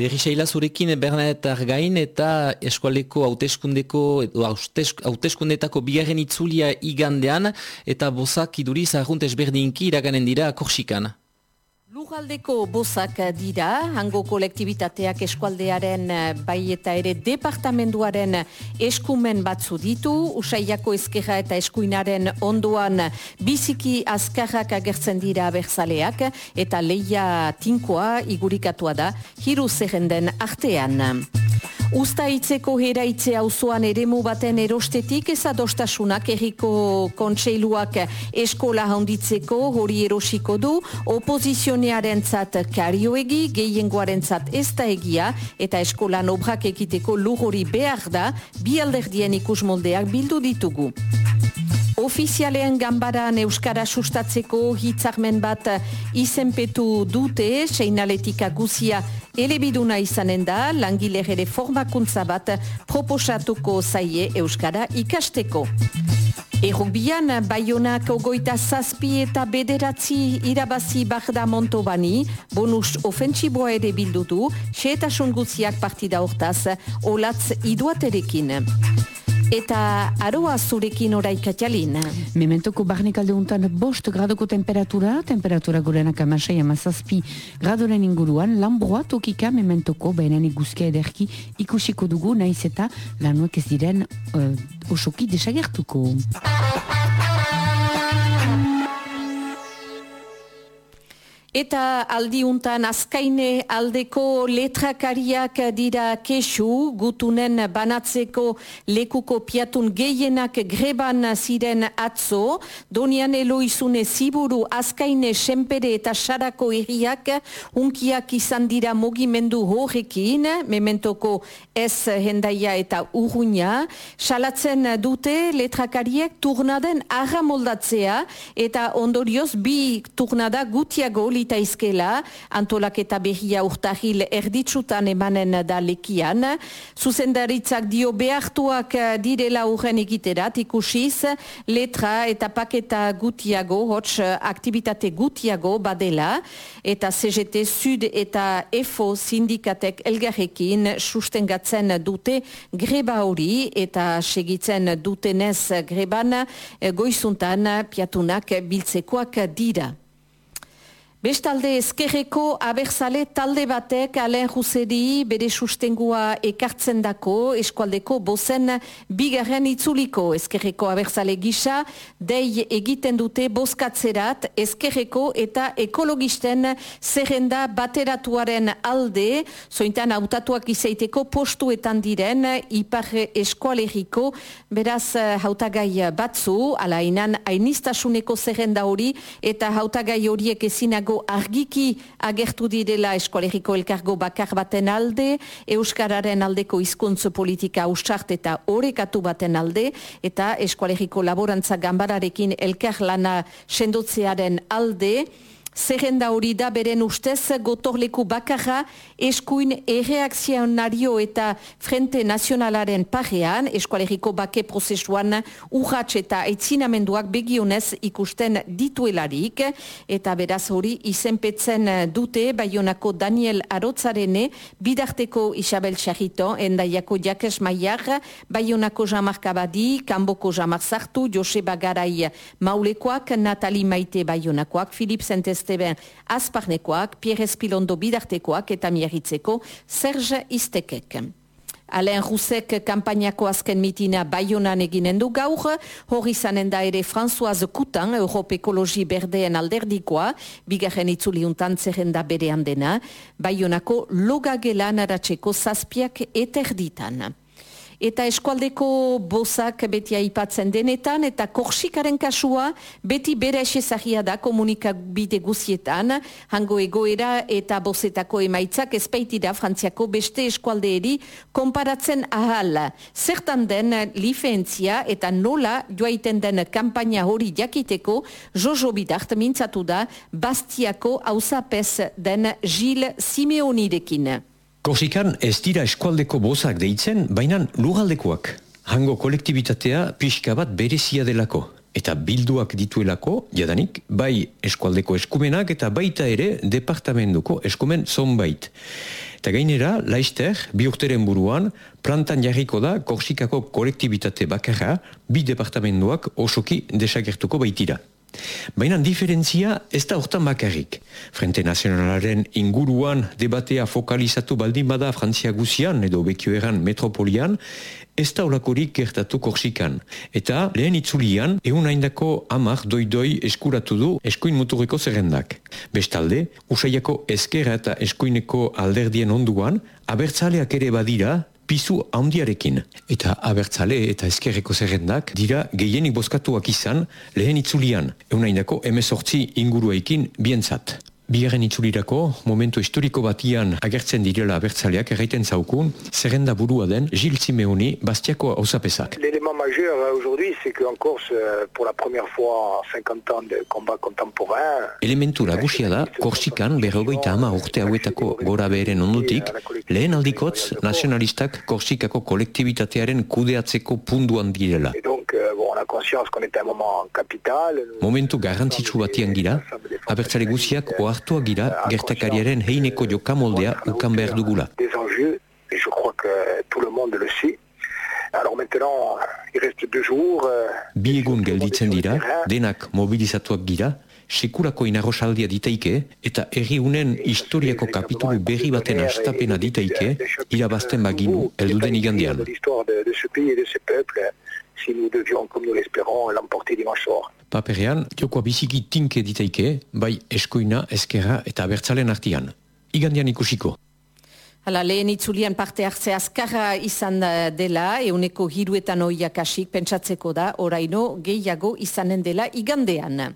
Berri zurekin Bernadette Argain eta eskualeko hauteskundeko hauteskundetako bigarren itzulia igandean eta bozak iduriz arrunt ezberdinki iraganen dira korsikan. Lugaldeko bozak dira, hango kolektibitateak eskualdearen bai eta ere departamenduaren eskumen batzu ditu, usaiako ezkerra eta eskuinaren ondoan biziki azkarrak agertzen dira berzaleak eta leia tinkoa igurikatua da, hiru zerrenden artean. Usta itzeko hera itze hauzoan eremu baten erostetik ez adostasunak erriko kontseiluak eskola handitzeko hori erosiko du opozizionearen zat karioegi, gehiengoaren zat ez da egia eta eskolan obrak ekiteko lujori behar da bi alderdien ikus moldeak bildu ditugu. Ofizialean gambaran Euskara sustatzeko hitzarmen bat izenpetu dute, seinaletika guzia elebiduna izanen da, langilere formakuntza bat proposatuko zaie Euskara ikasteko. Errugbian, Bayonak ogoita zazpi eta bederatzi irabazi Bagda Montobani, bonus ofentsiboa ere bildutu, xeetasun guziak partida hortaz, olatz iduaterekin. Eta aroa zurekin orai katialin. Mementoko barnek alde untan bost gradoko temperatura, temperatura gorenak amasai amazazpi gradoren inguruan, lambroa tokika mementoko behenen iguzke ederki ikusiko dugu, naiz eta lanuek ez diren uh, osoki desagertuko. Eta aldiuntan azkaine aldeko letrakariak dira kesu, gutunen banatzeko lekuko piatun gehienak greban ziren atzo, donian eloizune ziburu azkaine senpere eta sarako erriak unkiak izan dira mogimendu horrekin, mementoko ez hendaia eta urruina, salatzen dute letrakariek turnaden arra moldatzea. Eta ondorioz bi turnada gutiago polita izkela, antolak eta behia urtahil erditsutan emanen da lekian. Zuzendaritzak dio behartuak direla urren egiterat, ikusiz, letra eta paketa gutiago, hots aktivitate gutiago badela, eta CGT Sud eta EFO sindikatek elgarrekin sustengatzen dute greba hori, eta segitzen dutenez greban goizuntan piatunak biltzekoak dira. Bestalde ezkerreko abertzale talde batek alen juzeri bere sustengua ekartzen dako eskualdeko bozen bigarren itzuliko. Ezkerreko abertzale gisa dei egiten dute bozkatzerat ezkerreko eta ekologisten zerrenda bateratuaren alde zointan hautatuak izaiteko postuetan diren ipar eskualeriko beraz hautagai batzu alainan ainistasuneko zerrenda hori eta hautagai horiek ezinago argiki agertu direla eskolegiko elkargo bakar baten alde, Euskararen aldeko hizkuntza politika usart eta orekatu baten alde, eta eskolegiko laborantza gambararekin elkar lana sendotzearen alde, Zerrenda hori da beren ustez gotorleku bakarra eskuin erreakzionario eta Frente Nazionalaren parean, eskualeriko bake prozesuan urratx eta eitzinamenduak begionez ikusten dituelarik, eta beraz hori izenpetzen dute Bayonako Daniel Arotzarene, bidarteko Isabel Charito, endaiako Jakes Maiar, Bayonako Jamar Kabadi, Kamboko Jamar Sartu, Joseba Garai Maulekoak, Natali Maite Bayonakoak, Filip Sentes Esteben Azparnekoak, Pierre Espilondo bidartekoak eta miagitzeko Serge Istekek. Alain Rousek kampainako azken mitina Bayonan eginen du gaur, hori zanen da ere Françoise Coutan, Europe Ekologi Berdeen alderdikoa, bigarren itzuliuntan zerrenda berean dena, Bayonako logagela naratzeko zazpiak eterditan eta eskualdeko bozak beti aipatzen denetan, eta korsikaren kasua beti bere esezagia da komunikabide guzietan, hango egoera eta bozetako emaitzak ezpeitira frantziako beste eskualdeeri konparatzen ahal. Zertan den lifentzia eta nola joaiten den kampaina hori jakiteko, Jojo Bidart mintzatu da Bastiako hausapez den Gil Simeonirekin. Korsikan ez dira eskualdeko bozak deitzen, baina lugaldekoak. Hango kolektibitatea pixka bat berezia delako. eta bilduak dituelako, jadanik, bai eskualdeko eskumenak eta baita ere departamentuko eskumen zonbait. Eta gainera, laister, bi urteren buruan, plantan jarriko da Korsikako kolektibitate bakarra bi departamentuak osoki desagertuko baitira. Baina diferentzia ez da hortan bakarrik. Frente Nazionalaren inguruan debatea fokalizatu baldin bada Frantzia guzian edo bekioeran metropolian, ez da olakorik gertatu korsikan. Eta lehen itzulian, egun haindako amak doidoi eskuratu du eskuin muturreko zerrendak. Bestalde, usaiako eskera eta eskuineko alderdien onduan, abertzaleak ere badira, pizu handiarekin. Eta abertzale eta eskerreko zerrendak dira gehienik bozkatuak izan lehen itzulian, egun haindako emezortzi inguruaikin bientzat. Bigarren itzulirako, momentu historiko batian agertzen direla abertzaleak erraiten zaukun, zerrenda burua den Gilles Simeoni bastiako hausapesak. L'élément majeur euh, aujourd'hui, c'est qu'en Corse, euh, pour la première fois en 50 ans de combat contemporain... Elementu lagusia da, Korsikan berrogoita ama urte hauetako gora beheren ondutik, lehen aldikotz nazionalistak Korsikako kolektibitatearen kudeatzeko punduan direla. Et donc, Momentu garrantzitsu batian gira, abertzale guziak ohartuak gira gertakariaren heineko jokamoldea ukan behar dugula. Des enjeux, et je crois que tout le monde le sait. Alors maintenant, il reste deux jours. euh, Bi egun gelditzen dira, denak mobilizatuak gira, sekulako inarrosaldia ditaike eta herriunen historiako kapitulu berri baten astapena ditaike, irabazten baginu elduden igandean. Si nous devions, comme nous l'espérons, l'emporter dimanche soir. Paperean, jokoa biziki tinke ditaike, bai eskoina, eskerra eta abertzalen artian. Igandean ikusiko. Hala, lehen itzulian parte hartzea azkarra izan da- dela, euneko hiruetan oiakasik pentsatzeko da, oraino gehiago izanen dela igandean.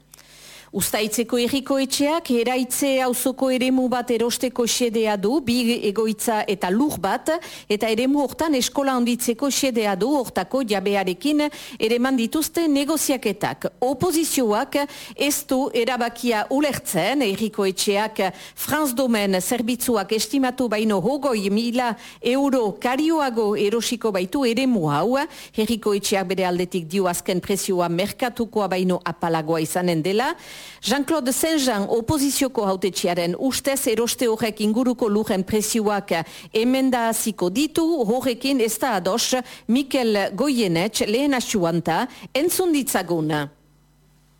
Ustaitzeko erriko etxeak eraitze auzoko eremu bat erosteko xedea du, bi egoitza eta lur bat, eta eremu hortan eskola handitzeko xedea du hortako jabearekin ereman dituzte negoziaketak. Opozizioak ez du erabakia ulertzen, erriko etxeak Franz Domen zerbitzuak estimatu baino hogoi mila euro karioago erosiko baitu eremu hau, herriko etxeak bere aldetik dio azken prezioa merkatukoa baino apalagoa izanen dela. Jean-Claude Saint-Jean opozizioko hautetxearen ustez eroste horrek inguruko lujen prezioak emenda hasiko ditu, horrekin ez da ados Mikel Goyenetx lehen asuanta entzun ditzagun.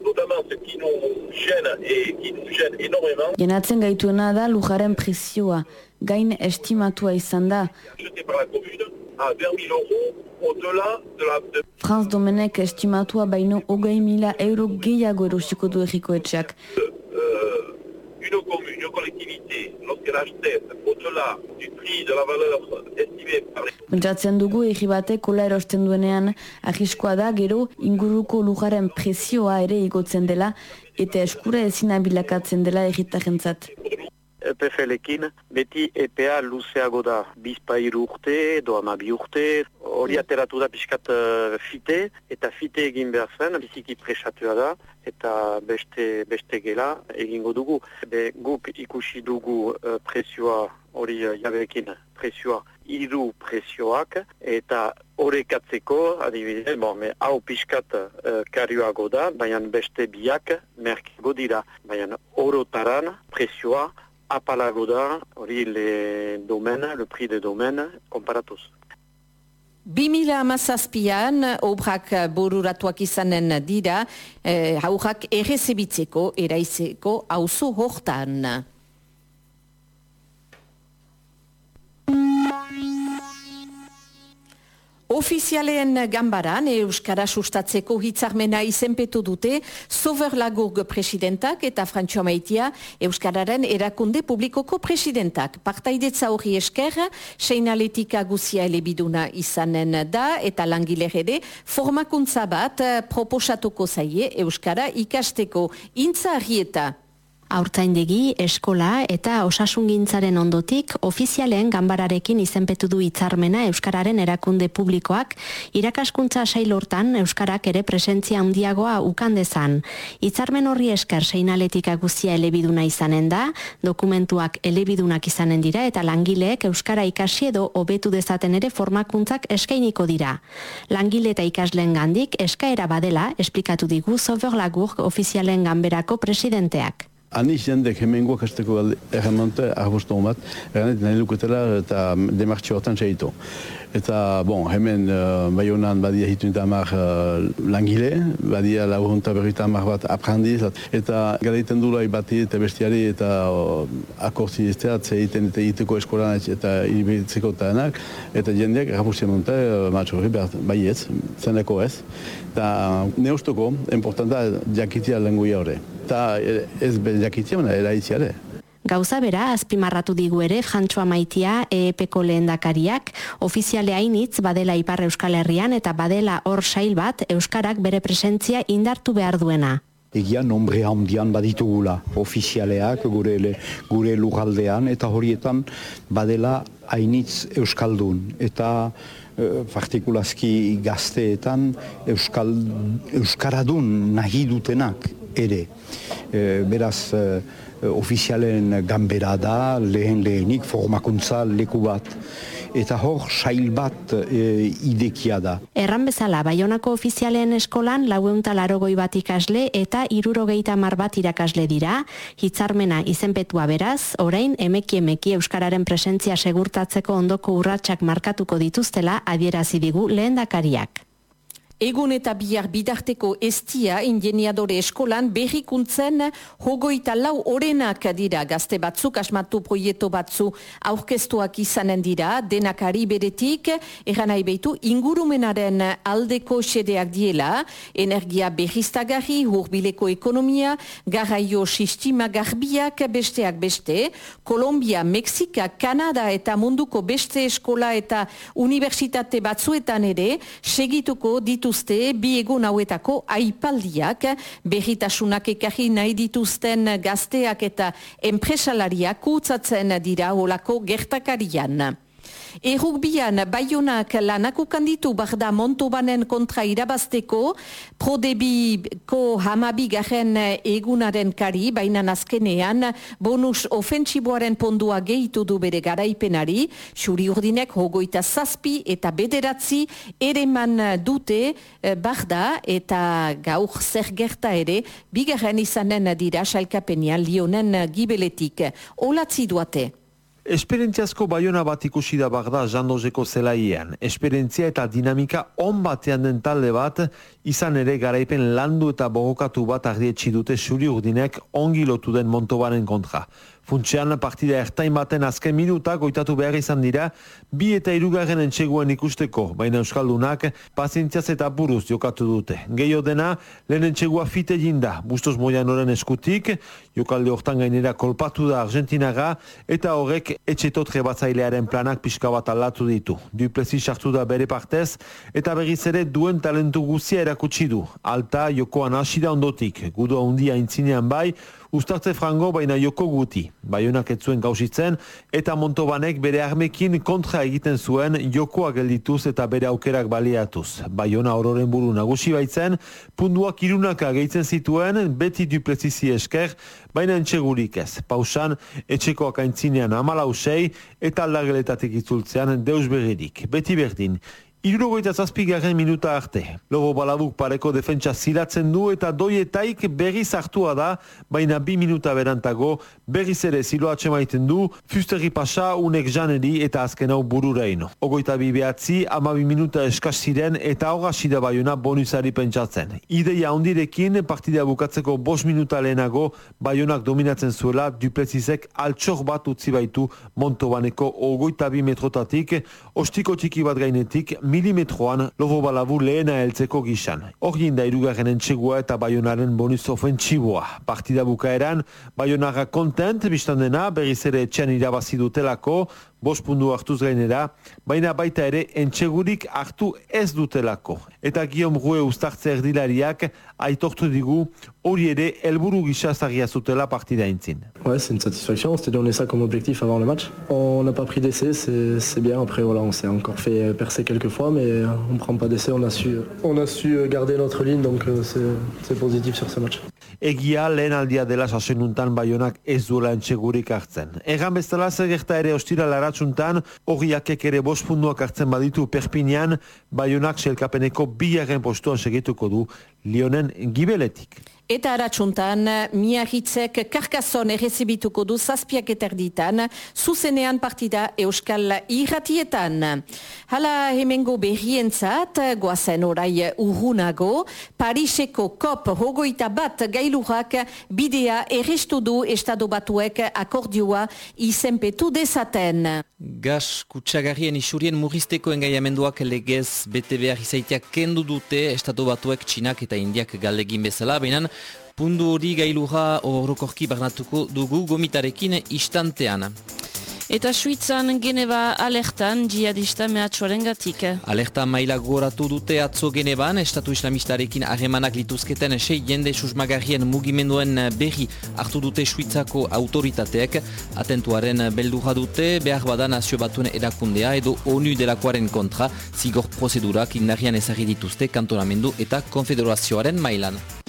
notamment ce qui nous gêne et qui nous gêne énormément, Genatzen gaituena da lujaren prezioa, gain estimatua izan da. jeté par la commune à 20 000 euros au-delà de la... De, Franz Domenek estimatua baino hogei mila euro gehiago erosiko du errikoetxeak. euh, une commune, une collectivité, lorsqu'elle achetait au-delà du prix de la valeur estimée par les... Pentsatzen dugu erri batek kola erosten duenean, ahiskoa da gero inguruko lujaren prezioa ere igotzen dela eta eskura ezina bilakatzen dela erritarentzat. EPFL-ekin beti EPA luzeago da bizpairu urte edo amabi urte. Hori ateratu da pixkat eh, fite eta fite egin behar zen biziki presatua da eta beste, beste gela egingo dugu. Be, guk ikusi dugu eh, prezioa hori eh, jabeekin prezioa hiru prezioak eta horrekatzeko adibidez, bon, me, hau pixkat uh, karioago da, baina beste biak merkiago dira, baina orotaran prezioa apalago da hori le domen, le prix de domen, komparatuz. 2000 amazazpian obrak bururatuak izanen dira, eh, haurrak errezebitzeko, eraizeko auzo hortan. Ofizialen gambaran Euskara sustatzeko hitzarmena izenpetu dute Soverlagurg presidentak eta Frantxo Maitia Euskararen erakunde publikoko presidentak. Partaidetza hori esker, seinaletika guzia elebiduna izanen da eta langilere formakuntza bat proposatuko zaie Euskara ikasteko intza arrieta. Aurtzaindegi, eskola eta osasungintzaren ondotik ofizialen ganbararekin izenpetu du hitzarmena Euskararen erakunde publikoak irakaskuntza sailortan Euskarak ere presentzia handiagoa ukandezan. Hitzarmen horri esker seinaletik guzia elebiduna izanen da, dokumentuak elebidunak izanen dira eta langileek Euskara ikasi edo hobetu dezaten ere formakuntzak eskainiko dira. Langile eta ikasleen gandik eskaera badela, esplikatu digu Soverlagurk ofizialen ganberako presidenteak. Ani jendek hemen guak hasteko erremonte arbostu bat, errenet nahi duketela eta demartxo hortan segitu. Eta, bon, hemen uh, baionan badia hitu eta amar uh, langile, badia laurunta berrita amar bat aprendiz, eta garaiten dula bati eta bestiari eta uh, akortzi ez ze iten eta iteko eskolan eta iribitzeko eta enak, eta jendeak rapustien monta, uh, matxo hori bai ez, zeneko ez. Eta neustoko, importanta jakitia lenguia hori. Eta ez be jakitia, baina eraitziare. Gauza bera, azpimarratu digu ere, jantxoa maitia EEPko lehendakariak, ofiziale hainitz badela Ipar Euskal Herrian eta badela hor sail bat Euskarak bere presentzia indartu behar duena. Egia nombre handian baditugula ofizialeak gure, gure lugaldean eta horietan badela hainitz Euskaldun eta e, partikulazki gazteetan Euskal, Euskaradun nahi dutenak ere. E, beraz, e, ofizialen gambera da, lehen lehenik, formakuntza leku bat. Eta hor, sail bat e, idekia da. Erran bezala, Baionako ofizialen eskolan laueunta larogoi bat ikasle eta irurogeita mar bat irakasle dira. Hitzarmena izenpetua beraz, orain emeki emeki Euskararen presentzia segurtatzeko ondoko urratsak markatuko dituztela adierazi digu lehen dakariak. Egun eta bihar bidarteko estia ingeniadore eskolan berrikuntzen hogoita lau orenak dira. Gazte batzuk asmatu proieto batzu aurkeztuak izanen dira. Denakari beretik eran nahi behitu ingurumenaren aldeko sedeak diela. Energia berriztagarri, hurbileko ekonomia, garraio sistima garbiak besteak beste. Kolombia, Mexika, Kanada eta munduko beste eskola eta universitate batzuetan ere segituko ditu dituzte bi egun hauetako aipaldiak berritasunak ekarri nahi dituzten gazteak eta enpresalariak kutsatzen dira olako gertakarian. Errugbian, baionak lanako kanditu barda Montobanen kontra irabazteko, prodebiko hamabi garen egunaren kari, baina nazkenean bonus ofentsiboaren pondua gehitu du bere garaipenari, xuri urdinek hogoita zazpi eta bederatzi ere man dute eh, barda eta gaur zer gerta ere, bigarren izanen dira salkapenian lionen gibeletik. Olatzi duate. Esperientziazko baiona bat ikusi da bagda jandozeko zelaian. Esperientzia eta dinamika on batean den talde bat, izan ere garaipen landu eta bogokatu bat ardietsi dute suri urdinek ongi lotu den Montobaren kontra. Funtsean partida ertain baten azken minutak goitatu behar izan dira, bi eta irugarren entxeguen ikusteko, baina Euskaldunak pazientziaz eta buruz jokatu dute. Gehiago dena, lehen entxegua fite jinda, bustos moian eskutik, jokalde hortan gainera kolpatu da Argentinaga, eta horrek etxetot rebatzailearen planak pixka bat aldatu ditu. Duplezi sartu da bere partez, eta berriz ere duen talentu guzia erakutsi du. Alta, jokoan asida ondotik, gudo handia intzinean bai, Uztartze frango baina joko guti. Baionak ez zuen gauzitzen eta Montobanek bere armekin kontra egiten zuen jokoa geldituz eta bere aukerak baliatuz. Baiona ororen buru nagusi baitzen, punduak irunaka gehitzen zituen beti duplezisi esker, baina entxegurik ez. Pausan, etxekoak aintzinean amalausei eta aldageletatik itzultzean deus berririk. Beti berdin, Irurogoita zazpigaren minuta arte. Logo balabuk pareko defentsa zilatzen du eta doietaik berriz hartua da, baina bi minuta berantago berriz ere ziloa txemaiten du, fusteri pasa unek janeri eta azken hau bururaino. Ogoita bi behatzi, ama bi minuta eskaz ziren eta hoga sida baiona bonusari pentsatzen. Ideia ondirekin partidea bukatzeko bos minuta lehenago baionak dominatzen zuela duplezizek altxor bat utzi baitu Montobaneko ogoita bi metrotatik, ostiko txiki bat gainetik, milimetroan lobo balabu lehena heltzeko gisan. Horgin da irugarren entxegua eta baionaren bonus ofentsiboa. Partida bukaeran, baionara kontent, biztan dena, berriz ere etxean irabazi dutelako, Ouais, c'est une satisfaction, on s'était donné ça comme objectif avant le match. On n'a pas pris d'essai, c'est bien. Après, voilà, on s'est encore fait percer quelques fois, mais on prend pas d'essai, on a su, on a su garder notre ligne, donc euh, c'est positif sur ce match. Egia lehen aldia dela sasenuntan baionak ez duela entxegurik hartzen. Egan bezala gerta ere ostira laratsuntan, horiakek ere bost punduak hartzen baditu perpinean, baionak selkapeneko biaren postuan segituko du Lionen gibeletik. Eta aratsuntan, miahitzek karkazon errezibituko du zazpiak eterditan, zuzenean partida Euskal Irratietan. Hala hemengo berrientzat, goazen orai urrunago, Pariseko kop hogoita bat gailurak bidea errestu du estado batuek akordioa izenpetu dezaten. Gas kutsagarrien isurien murrizteko engaiamenduak legez bete behar izaiteak kendu dute estado batuek txinak eta indiak galegin bezala, behinan pundu hori gailura orokorki barnatuko dugu gomitarekin istantean. Eta Suitzan Geneva alertan jihadista mehatxoaren gatik. Alerta maila goratu dute atzo Geneban, Estatu Islamistarekin arremanak lituzketen sei jende susmagarrien mugimenduen berri hartu dute Suitzako autoritateek. Atentuaren beldurra dute, behar badan nazio batuen erakundea edo ONU delakoaren kontra, zigor prozedurak indarrian ezagri dituzte kantonamendu eta konfederazioaren mailan.